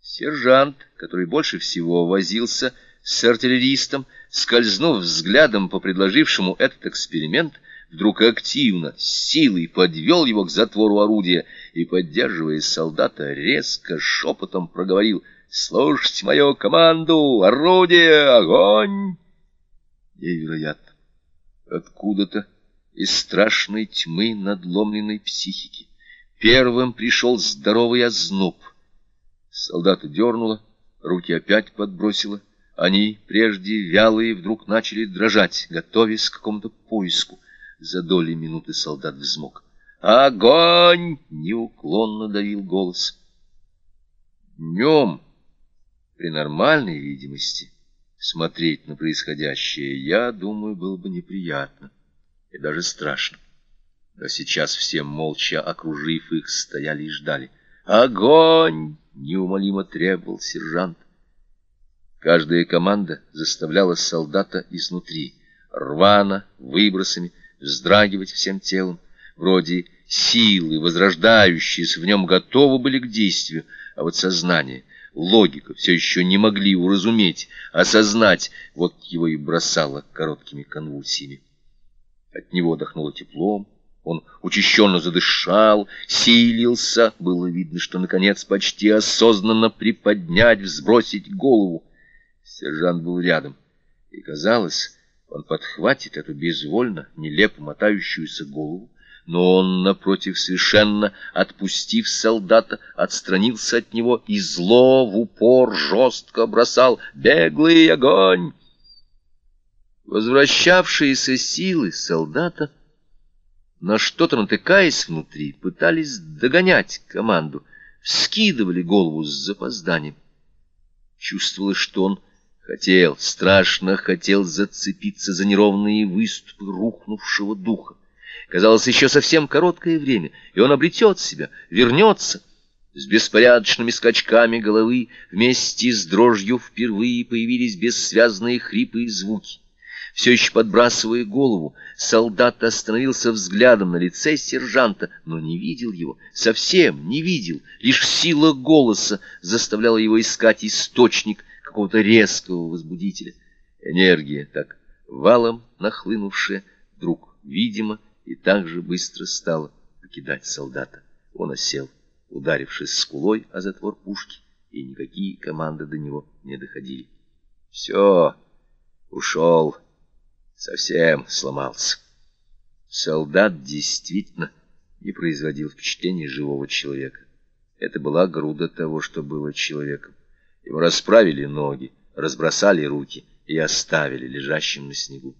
Сержант, который больше всего возился с артиллеристом, скользнув взглядом по предложившему этот эксперимент, вдруг активно, силой подвел его к затвору орудия и, поддерживая солдата, резко шепотом проговорил «Слушайте мою команду! Орудие! Огонь!» Невероятно! Откуда-то из страшной тьмы надломленной психики первым пришел здоровый озноб. Солдата дернуло, руки опять подбросило. Они, прежде вялые, вдруг начали дрожать, готовясь к какому-то поиску. За доли минуты солдат взмок. «Огонь!» — неуклонно давил голос. Днем, при нормальной видимости, смотреть на происходящее, я думаю, было бы неприятно и даже страшно. Но сейчас все, молча окружив их, стояли и ждали. «Огонь!» — неумолимо требовал сержант. Каждая команда заставляла солдата изнутри, рвано, выбросами, вздрагивать всем телом. Вроде силы, возрождающиеся в нем, готовы были к действию, а вот сознание, логика все еще не могли уразуметь, осознать, вот его и бросало короткими конвульсиями. От него дохнуло теплом, он учащенно задышал, силился, было видно, что, наконец, почти осознанно приподнять, взбросить голову. Сержант был рядом, и, казалось, он подхватит эту безвольно, нелепо мотающуюся голову, но он, напротив, совершенно отпустив солдата, отстранился от него и зло в упор жестко бросал «Беглый огонь!». Возвращавшиеся силы солдата, на что-то натыкаясь внутри, пытались догонять команду, вскидывали голову с запозданием. Чувствовалось, что он Хотел, страшно хотел зацепиться за неровные выступы рухнувшего духа. Казалось, еще совсем короткое время, и он обретет себя, вернется. С беспорядочными скачками головы вместе с дрожью впервые появились бессвязные хрипы и звуки. Все еще подбрасывая голову, солдат остановился взглядом на лице сержанта, но не видел его, совсем не видел. Лишь сила голоса заставляла его искать источник, какого-то резкого возбудителя. Энергия, так валом нахлынувшая, вдруг, видимо, и так же быстро стала покидать солдата. Он осел, ударившись скулой о затвор пушки, и никакие команды до него не доходили. Все, ушел, совсем сломался. Солдат действительно не производил впечатления живого человека. Это была груда того, что было человеком. Ему расправили ноги, разбросали руки и оставили лежащим на снегу.